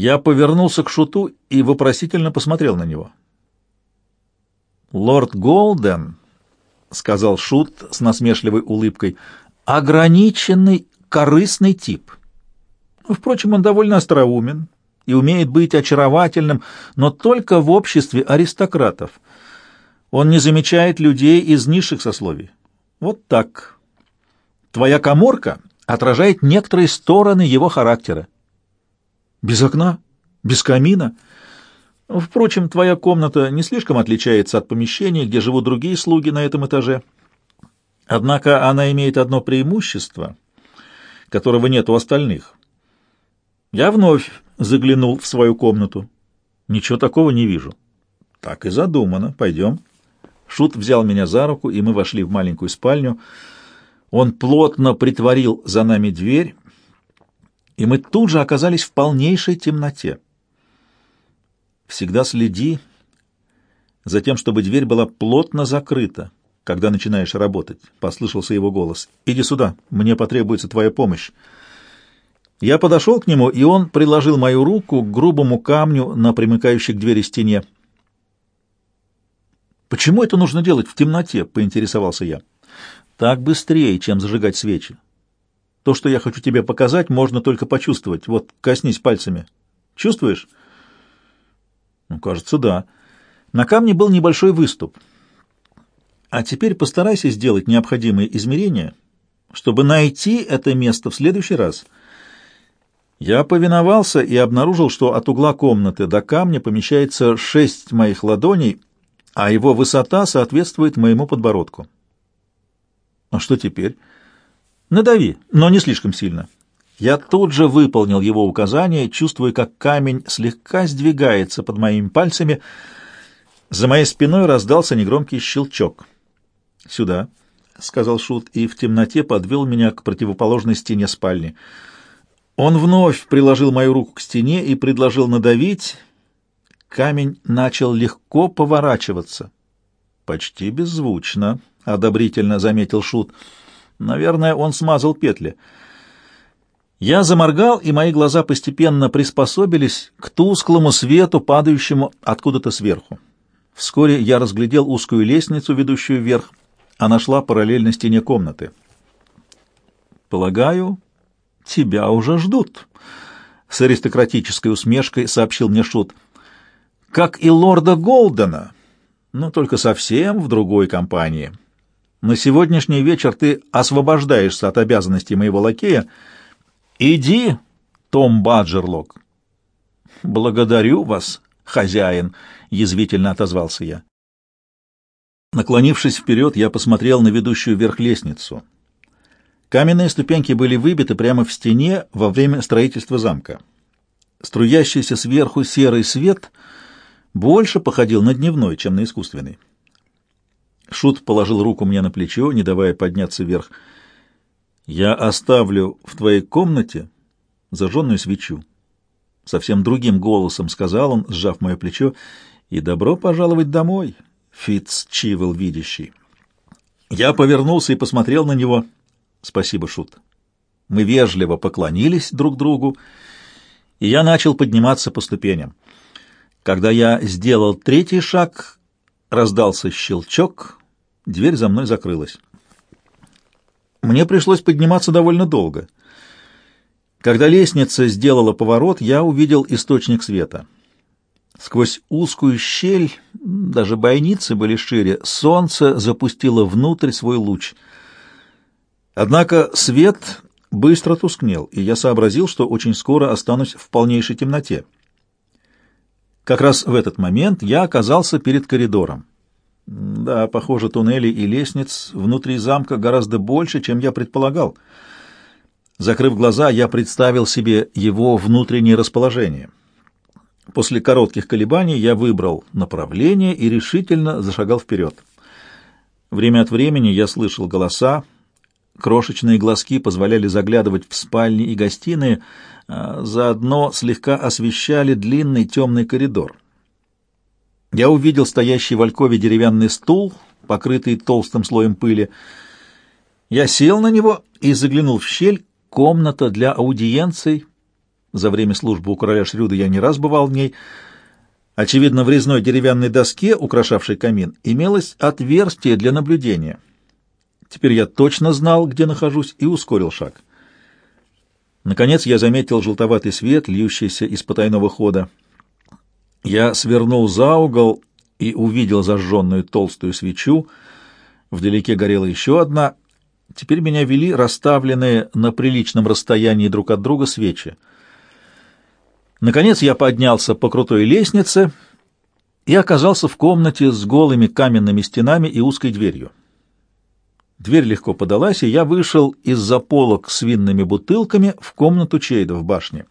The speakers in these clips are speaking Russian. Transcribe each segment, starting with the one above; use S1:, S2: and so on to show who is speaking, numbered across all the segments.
S1: Я повернулся к Шуту и вопросительно посмотрел на него. «Лорд Голден», — сказал Шут с насмешливой улыбкой, — «ограниченный, корыстный тип. Впрочем, он довольно остроумен и умеет быть очаровательным, но только в обществе аристократов. Он не замечает людей из низших сословий. Вот так. Твоя коморка отражает некоторые стороны его характера. Без окна? Без камина? Впрочем, твоя комната не слишком отличается от помещения, где живут другие слуги на этом этаже. Однако она имеет одно преимущество, которого нет у остальных. Я вновь заглянул в свою комнату. Ничего такого не вижу. Так и задумано. Пойдем. Шут взял меня за руку, и мы вошли в маленькую спальню. Он плотно притворил за нами дверь, и мы тут же оказались в полнейшей темноте. Всегда следи за тем, чтобы дверь была плотно закрыта, когда начинаешь работать, — послышался его голос. — Иди сюда, мне потребуется твоя помощь. Я подошел к нему, и он приложил мою руку к грубому камню на примыкающей к двери стене. «Почему это нужно делать в темноте?» — поинтересовался я. «Так быстрее, чем зажигать свечи. То, что я хочу тебе показать, можно только почувствовать. Вот, коснись пальцами. Чувствуешь?» «Ну, кажется, да. На камне был небольшой выступ. А теперь постарайся сделать необходимые измерения, чтобы найти это место в следующий раз». Я повиновался и обнаружил, что от угла комнаты до камня помещается шесть моих ладоней, а его высота соответствует моему подбородку. А что теперь? Надави, но не слишком сильно. Я тут же выполнил его указание, чувствуя, как камень слегка сдвигается под моими пальцами. За моей спиной раздался негромкий щелчок. «Сюда», — сказал Шут, и в темноте подвел меня к противоположной стене спальни — он вновь приложил мою руку к стене и предложил надавить. Камень начал легко поворачиваться. «Почти беззвучно», — одобрительно заметил Шут. «Наверное, он смазал петли». Я заморгал, и мои глаза постепенно приспособились к тусклому свету, падающему откуда-то сверху. Вскоре я разглядел узкую лестницу, ведущую вверх. Она шла параллельно стене комнаты. «Полагаю, тебя уже ждут», — с аристократической усмешкой сообщил мне Шут. «Как и лорда Голдена, но только совсем в другой компании. На сегодняшний вечер ты освобождаешься от обязанностей моего лакея. Иди, Том Баджерлок». «Благодарю вас, хозяин», — язвительно отозвался я. Наклонившись вперед, я посмотрел на ведущую вверх лестницу — Каменные ступеньки были выбиты прямо в стене во время строительства замка. Струящийся сверху серый свет больше походил на дневной, чем на искусственный. Шут положил руку мне на плечо, не давая подняться вверх. «Я оставлю в твоей комнате зажженную свечу». Совсем другим голосом сказал он, сжав мое плечо, «И добро пожаловать домой, Фитц Чивел видящий». Я повернулся и посмотрел на него — Спасибо, Шут. Мы вежливо поклонились друг другу, и я начал подниматься по ступеням. Когда я сделал третий шаг, раздался щелчок, дверь за мной закрылась. Мне пришлось подниматься довольно долго. Когда лестница сделала поворот, я увидел источник света. Сквозь узкую щель, даже бойницы были шире, солнце запустило внутрь свой луч — Однако свет быстро тускнел, и я сообразил, что очень скоро останусь в полнейшей темноте. Как раз в этот момент я оказался перед коридором. Да, похоже, туннелей и лестниц внутри замка гораздо больше, чем я предполагал. Закрыв глаза, я представил себе его внутреннее расположение. После коротких колебаний я выбрал направление и решительно зашагал вперед. Время от времени я слышал голоса, Крошечные глазки позволяли заглядывать в спальни и гостиные, а заодно слегка освещали длинный темный коридор. Я увидел стоящий в алькове деревянный стул, покрытый толстым слоем пыли. Я сел на него и заглянул в щель. Комната для аудиенций За время службы у короля Шрюда я не раз бывал в ней. Очевидно, в резной деревянной доске, украшавшей камин, имелось отверстие для наблюдения. Теперь я точно знал, где нахожусь, и ускорил шаг. Наконец я заметил желтоватый свет, льющийся из потайного хода. Я свернул за угол и увидел зажженную толстую свечу. Вдалеке горела еще одна. Теперь меня вели расставленные на приличном расстоянии друг от друга свечи. Наконец я поднялся по крутой лестнице и оказался в комнате с голыми каменными стенами и узкой дверью. Дверь легко подалась, и я вышел из-за полок с винными бутылками в комнату Чейда в башне.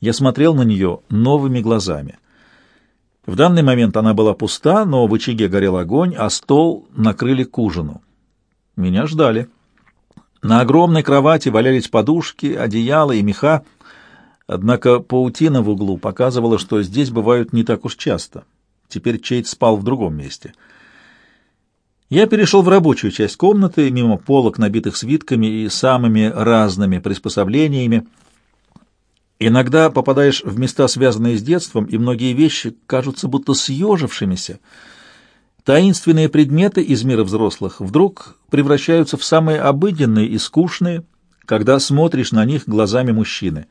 S1: Я смотрел на нее новыми глазами. В данный момент она была пуста, но в очаге горел огонь, а стол накрыли к ужину. Меня ждали. На огромной кровати валялись подушки, одеяла и меха, однако паутина в углу показывала, что здесь бывают не так уж часто. Теперь Чейд спал в другом месте — я перешел в рабочую часть комнаты, мимо полок, набитых свитками и самыми разными приспособлениями. Иногда попадаешь в места, связанные с детством, и многие вещи кажутся будто съежившимися. Таинственные предметы из мира взрослых вдруг превращаются в самые обыденные и скучные, когда смотришь на них глазами мужчины.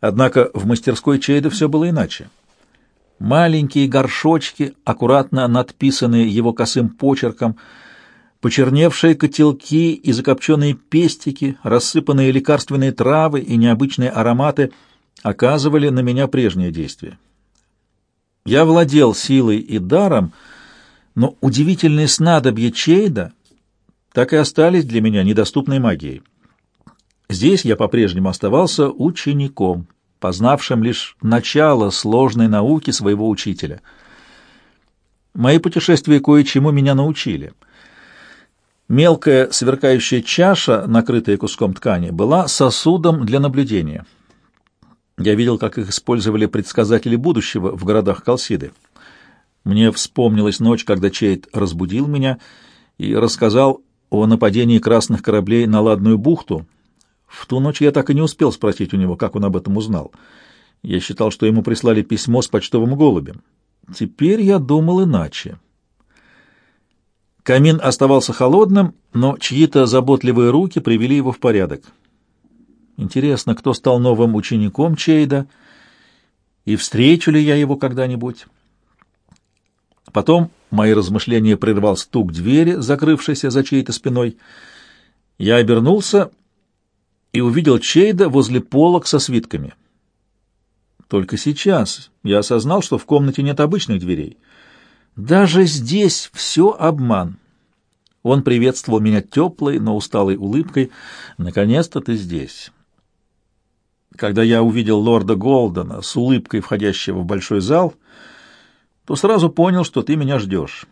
S1: Однако в мастерской Чейда все было иначе. Маленькие горшочки, аккуратно надписанные его косым почерком, почерневшие котелки и закопченные пестики, рассыпанные лекарственные травы и необычные ароматы оказывали на меня прежнее действие. Я владел силой и даром, но удивительные снадобья Чейда так и остались для меня недоступной магией. Здесь я по-прежнему оставался учеником — познавшим лишь начало сложной науки своего учителя. Мои путешествия кое-чему меня научили. Мелкая сверкающая чаша, накрытая куском ткани, была сосудом для наблюдения. Я видел, как их использовали предсказатели будущего в городах Калсиды. Мне вспомнилась ночь, когда Чейд разбудил меня и рассказал о нападении красных кораблей на Ладную бухту — в ту ночь я так и не успел спросить у него, как он об этом узнал. Я считал, что ему прислали письмо с почтовым голубем. Теперь я думал иначе. Камин оставался холодным, но чьи-то заботливые руки привели его в порядок. Интересно, кто стал новым учеником Чейда, и встречу ли я его когда-нибудь? Потом мои размышления прервал стук двери, закрывшейся за чьей-то спиной. Я обернулся и увидел Чейда возле полок со свитками. Только сейчас я осознал, что в комнате нет обычных дверей. Даже здесь все обман. Он приветствовал меня теплой, но усталой улыбкой. «Наконец-то ты здесь». Когда я увидел лорда Голдена с улыбкой, входящего в большой зал, то сразу понял, что ты меня ждешь.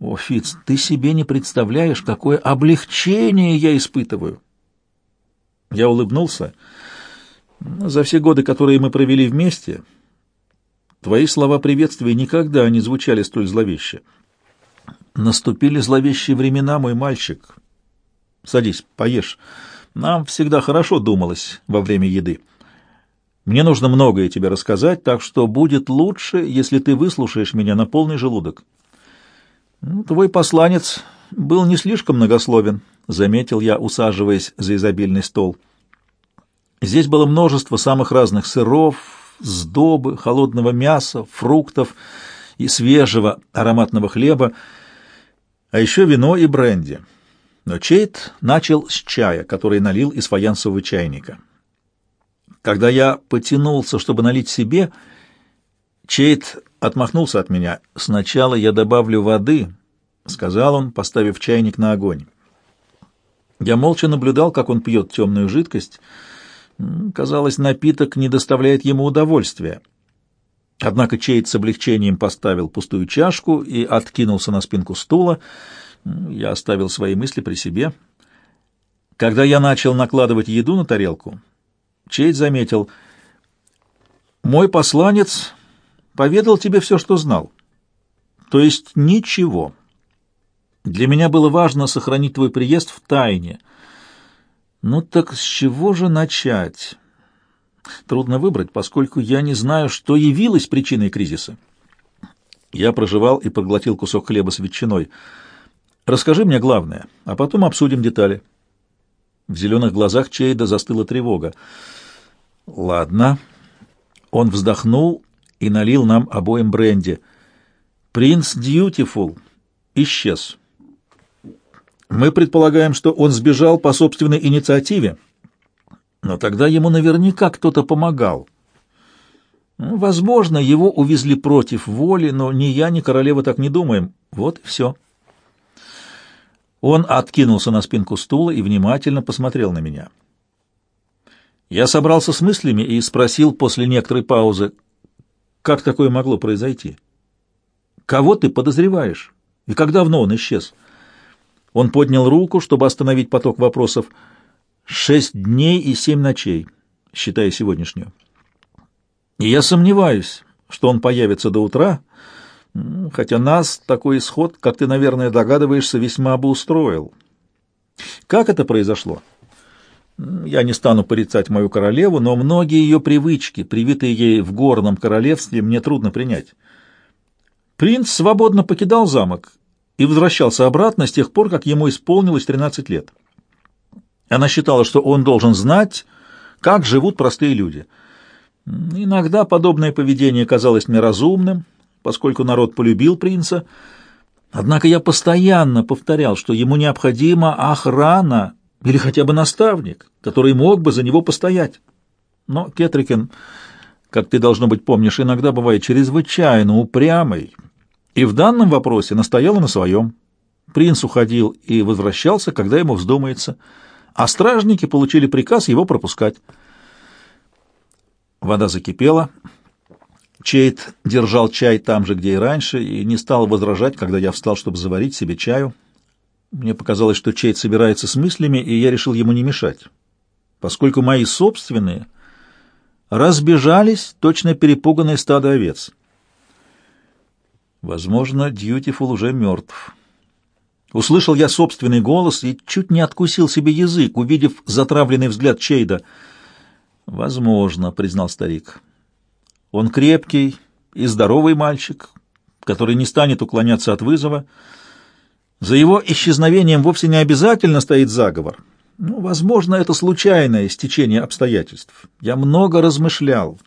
S1: О, Фиц, ты себе не представляешь, какое облегчение я испытываю. Я улыбнулся. За все годы, которые мы провели вместе, твои слова приветствия никогда не звучали столь зловеще. Наступили зловещие времена, мой мальчик. Садись, поешь. Нам всегда хорошо думалось во время еды. Мне нужно многое тебе рассказать, так что будет лучше, если ты выслушаешь меня на полный желудок. Ну, твой посланец был не слишком многословен, — заметил я, усаживаясь за изобильный стол. Здесь было множество самых разных сыров, сдобы, холодного мяса, фруктов и свежего ароматного хлеба, а еще вино и бренди. Но Чейт начал с чая, который налил из фаянсового чайника. Когда я потянулся, чтобы налить себе, Чейт отмахнулся от меня. «Сначала я добавлю воды», — сказал он, поставив чайник на огонь. Я молча наблюдал, как он пьет темную жидкость. Казалось, напиток не доставляет ему удовольствия. Однако Чейд с облегчением поставил пустую чашку и откинулся на спинку стула. Я оставил свои мысли при себе. Когда я начал накладывать еду на тарелку, Чейд заметил, «Мой посланец поведал тебе все, что знал. То есть ничего». Для меня было важно сохранить твой приезд в тайне. Ну так с чего же начать? Трудно выбрать, поскольку я не знаю, что явилось причиной кризиса. Я прожевал и проглотил кусок хлеба с ветчиной. Расскажи мне главное, а потом обсудим детали. В зеленых глазах Чейда застыла тревога. Ладно. Он вздохнул и налил нам обоим бренди. Принц Дьютифул исчез. Мы предполагаем, что он сбежал по собственной инициативе, но тогда ему наверняка кто-то помогал. Возможно, его увезли против воли, но ни я, ни королева так не думаем. Вот и все. Он откинулся на спинку стула и внимательно посмотрел на меня. Я собрался с мыслями и спросил после некоторой паузы, как такое могло произойти? Кого ты подозреваешь? И как давно он исчез? Он поднял руку, чтобы остановить поток вопросов. Шесть дней и семь ночей, считая сегодняшнюю. И я сомневаюсь, что он появится до утра, хотя нас такой исход, как ты, наверное, догадываешься, весьма бы устроил. Как это произошло? Я не стану порицать мою королеву, но многие ее привычки, привитые ей в горном королевстве, мне трудно принять. Принц свободно покидал замок и возвращался обратно с тех пор, как ему исполнилось 13 лет. Она считала, что он должен знать, как живут простые люди. Иногда подобное поведение казалось мне разумным, поскольку народ полюбил принца, однако я постоянно повторял, что ему необходима охрана или хотя бы наставник, который мог бы за него постоять. Но Кетрикен, как ты, должно быть, помнишь, иногда бывает чрезвычайно упрямый, и в данном вопросе настояла на своем. Принц уходил и возвращался, когда ему вздумается, а стражники получили приказ его пропускать. Вода закипела. Чейт держал чай там же, где и раньше, и не стал возражать, когда я встал, чтобы заварить себе чаю. Мне показалось, что Чейт собирается с мыслями, и я решил ему не мешать, поскольку мои собственные разбежались, точно перепуганные стадо овец. Возможно, Дьютифул уже мертв. Услышал я собственный голос и чуть не откусил себе язык, увидев затравленный взгляд Чейда. «Возможно», — признал старик. «Он крепкий и здоровый мальчик, который не станет уклоняться от вызова». За его исчезновением вовсе не обязательно стоит заговор. Ну, возможно, это случайное стечение обстоятельств. Я много размышлял.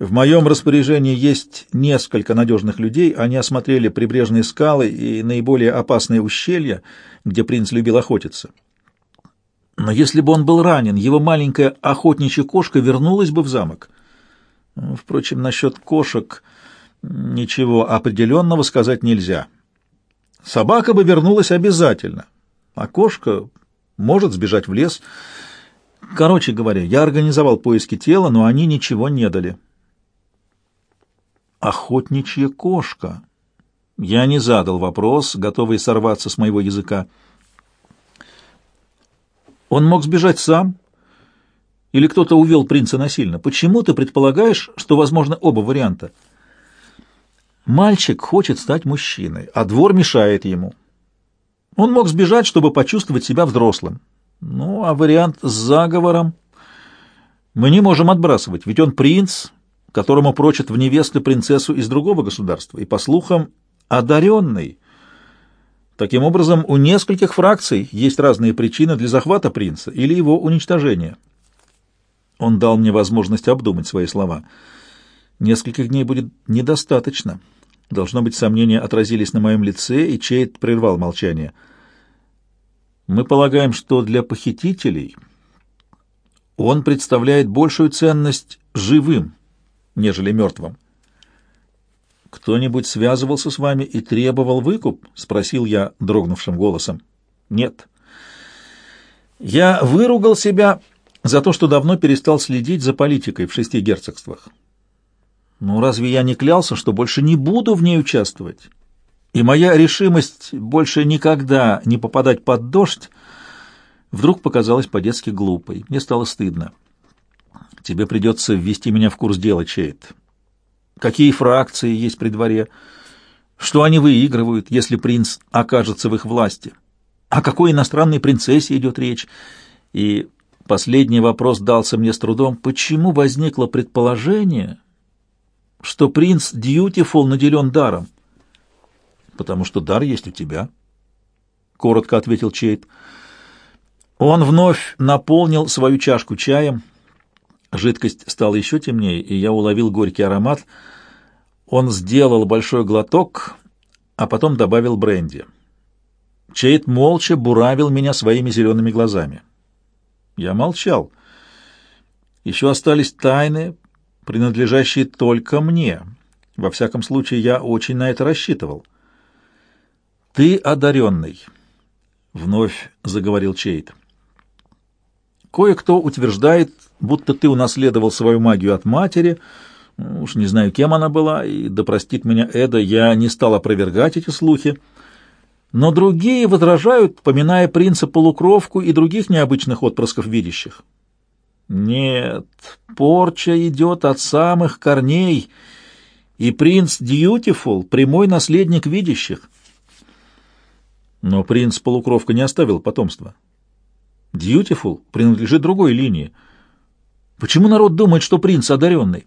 S1: В моем распоряжении есть несколько надежных людей. Они осмотрели прибрежные скалы и наиболее опасные ущелья, где принц любил охотиться. Но если бы он был ранен, его маленькая охотничья кошка вернулась бы в замок. Впрочем, насчет кошек ничего определенного сказать нельзя. Собака бы вернулась обязательно, а кошка может сбежать в лес. Короче говоря, я организовал поиски тела, но они ничего не дали. Охотничья кошка. Я не задал вопрос, готовый сорваться с моего языка. Он мог сбежать сам? Или кто-то увел принца насильно? Почему ты предполагаешь, что возможно оба варианта? — Мальчик хочет стать мужчиной, а двор мешает ему. Он мог сбежать, чтобы почувствовать себя взрослым. Ну, а вариант с заговором мы не можем отбрасывать, ведь он принц, которому прочат в невесты принцессу из другого государства, и, по слухам, одаренный. Таким образом, у нескольких фракций есть разные причины для захвата принца или его уничтожения. Он дал мне возможность обдумать свои слова. Нескольких дней будет недостаточно. Должно быть, сомнения отразились на моем лице, и Чейд прервал молчание. Мы полагаем, что для похитителей он представляет большую ценность живым, нежели мертвым. «Кто-нибудь связывался с вами и требовал выкуп?» — спросил я дрогнувшим голосом. «Нет». Я выругал себя за то, что давно перестал следить за политикой в шести герцогствах. Ну, разве я не клялся, что больше не буду в ней участвовать? И моя решимость больше никогда не попадать под дождь вдруг показалась по-детски глупой. Мне стало стыдно. Тебе придется ввести меня в курс дела, Чейт. Какие фракции есть при дворе? Что они выигрывают, если принц окажется в их власти? О какой иностранной принцессе идет речь? И Последний вопрос дался мне с трудом. Почему возникло предположение, что принц Дьютифул наделен даром? Потому что дар есть у тебя, — коротко ответил Чейт. Он вновь наполнил свою чашку чаем. Жидкость стала еще темнее, и я уловил горький аромат. Он сделал большой глоток, а потом добавил бренди. Чейт молча буравил меня своими зелеными глазами. Я молчал. Еще остались тайны, принадлежащие только мне. Во всяком случае, я очень на это рассчитывал. «Ты одаренный», — вновь заговорил Чейт. «Кое-кто утверждает, будто ты унаследовал свою магию от матери, уж не знаю, кем она была, и, да простит меня Эда, я не стал опровергать эти слухи, но другие возражают, поминая принца-полукровку и других необычных отпрысков видящих. Нет, порча идет от самых корней, и принц Дьютифул — прямой наследник видящих. Но принц-полукровка не оставил потомства. Дьютифул принадлежит другой линии. Почему народ думает, что принц одаренный?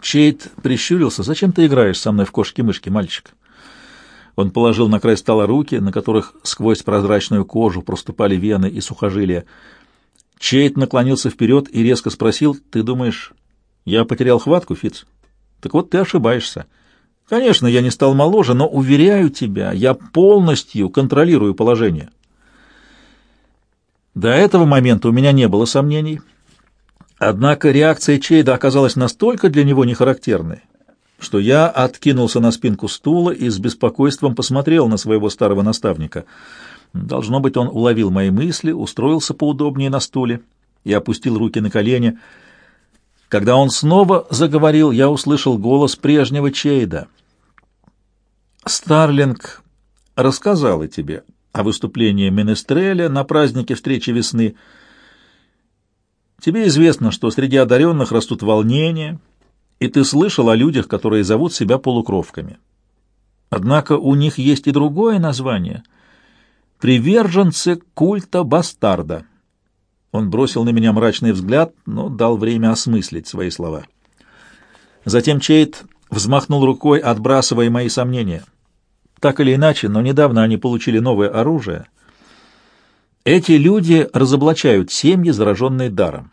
S1: Чейт прищурился. «Зачем ты играешь со мной в кошки-мышки, мальчик?» Он положил на край стола руки, на которых сквозь прозрачную кожу проступали вены и сухожилия. Чейт наклонился вперед и резко спросил, «Ты думаешь, я потерял хватку, Фиц? Так вот ты ошибаешься. Конечно, я не стал моложе, но, уверяю тебя, я полностью контролирую положение». До этого момента у меня не было сомнений. Однако реакция Чейда оказалась настолько для него нехарактерной, что я откинулся на спинку стула и с беспокойством посмотрел на своего старого наставника — Должно быть, он уловил мои мысли, устроился поудобнее на стуле и опустил руки на колени. Когда он снова заговорил, я услышал голос прежнего Чейда. «Старлинг рассказала тебе о выступлении Менестреля на празднике встречи весны. Тебе известно, что среди одаренных растут волнения, и ты слышал о людях, которые зовут себя полукровками. Однако у них есть и другое название — приверженцы культа бастарда. Он бросил на меня мрачный взгляд, но дал время осмыслить свои слова. Затем Чейт взмахнул рукой, отбрасывая мои сомнения. Так или иначе, но недавно они получили новое оружие. Эти люди разоблачают семьи, зараженные даром.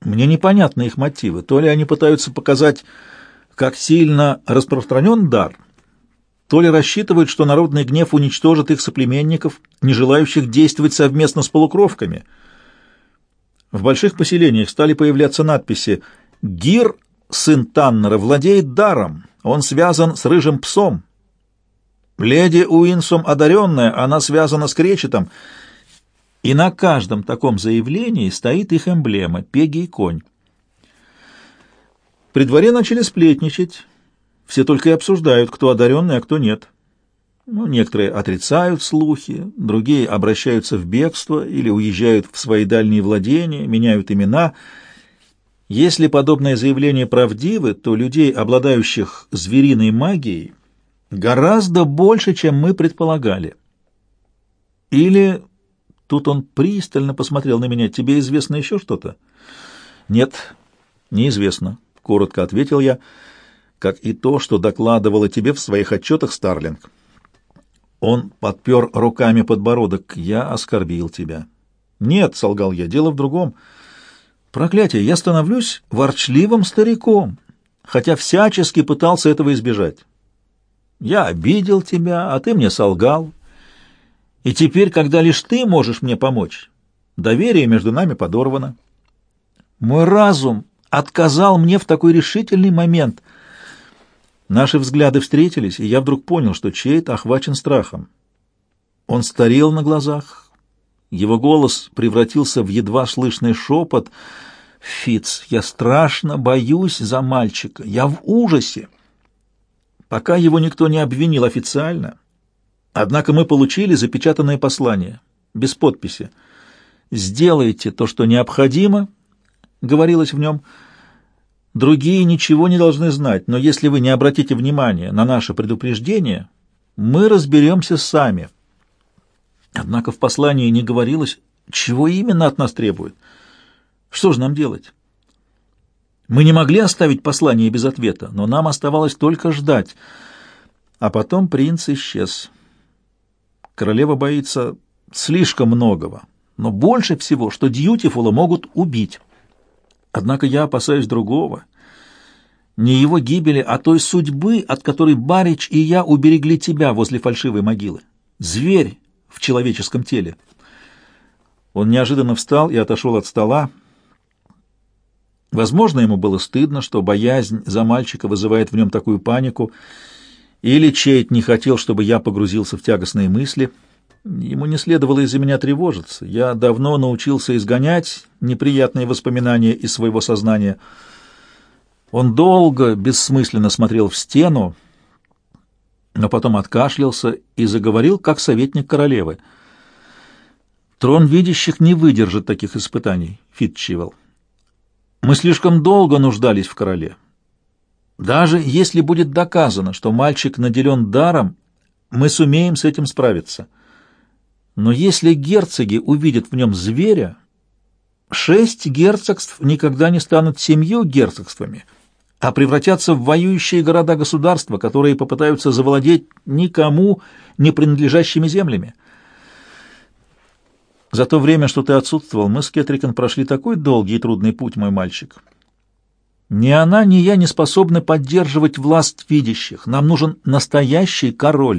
S1: Мне непонятны их мотивы. То ли они пытаются показать, как сильно распространен дар — то ли рассчитывают, что народный гнев уничтожит их соплеменников, не желающих действовать совместно с полукровками. В больших поселениях стали появляться надписи «Гир, сын Таннера, владеет даром, он связан с рыжим псом». «Леди Уинсом одаренная, она связана с кречетом». И на каждом таком заявлении стоит их эмблема — пеги и конь. При дворе начали сплетничать, все только и обсуждают, кто одаренный, а кто нет. Ну, некоторые отрицают слухи, другие обращаются в бегство или уезжают в свои дальние владения, меняют имена. Если подобное заявление правдивы, то людей, обладающих звериной магией, гораздо больше, чем мы предполагали. Или, тут он пристально посмотрел на меня, тебе известно еще что-то? Нет, неизвестно, коротко ответил я, — как и то, что докладывала тебе в своих отчетах Старлинг. Он подпер руками подбородок. «Я оскорбил тебя». «Нет», — солгал я, — «дело в другом. Проклятие, я становлюсь ворчливым стариком, хотя всячески пытался этого избежать. Я обидел тебя, а ты мне солгал. И теперь, когда лишь ты можешь мне помочь, доверие между нами подорвано. Мой разум отказал мне в такой решительный момент — Наши взгляды встретились, и я вдруг понял, что Чейт охвачен страхом. Он старел на глазах. Его голос превратился в едва слышный шепот. «Фиц, я страшно боюсь за мальчика. Я в ужасе». Пока его никто не обвинил официально, однако мы получили запечатанное послание, без подписи. «Сделайте то, что необходимо», — говорилось в нем, — Другие ничего не должны знать, но если вы не обратите внимания на наше предупреждение, мы разберемся сами. Однако в послании не говорилось, Чего именно от нас требует? Что же нам делать? Мы не могли оставить послание без ответа, но нам оставалось только ждать. А потом принц исчез. Королева боится слишком многого, но больше всего, что Дьютифула могут убить. Однако я опасаюсь другого. Не его гибели, а той судьбы, от которой Барич и я уберегли тебя возле фальшивой могилы. Зверь в человеческом теле. Он неожиданно встал и отошел от стола, Возможно, ему было стыдно, что боязнь за мальчика вызывает в нем такую панику, или Чейт не хотел, чтобы я погрузился в тягостные мысли. Ему не следовало из-за меня тревожиться. Я давно научился изгонять неприятные воспоминания из своего сознания. Он долго, бессмысленно смотрел в стену, но потом откашлялся и заговорил, как советник королевы. «Трон видящих не выдержит таких испытаний, Фитчивелл. Мы слишком долго нуждались в короле. Даже если будет доказано, что мальчик наделен даром, мы сумеем с этим справиться. Но если герцоги увидят в нем зверя, шесть герцогств никогда не станут семью герцогствами, а превратятся в воюющие города-государства, которые попытаются завладеть никому не принадлежащими землями. За то время, что ты отсутствовал, мы с Кетрикон прошли такой долгий и трудный путь, мой мальчик. Ни она, ни я не способны поддерживать власть видящих. Нам нужен настоящий король.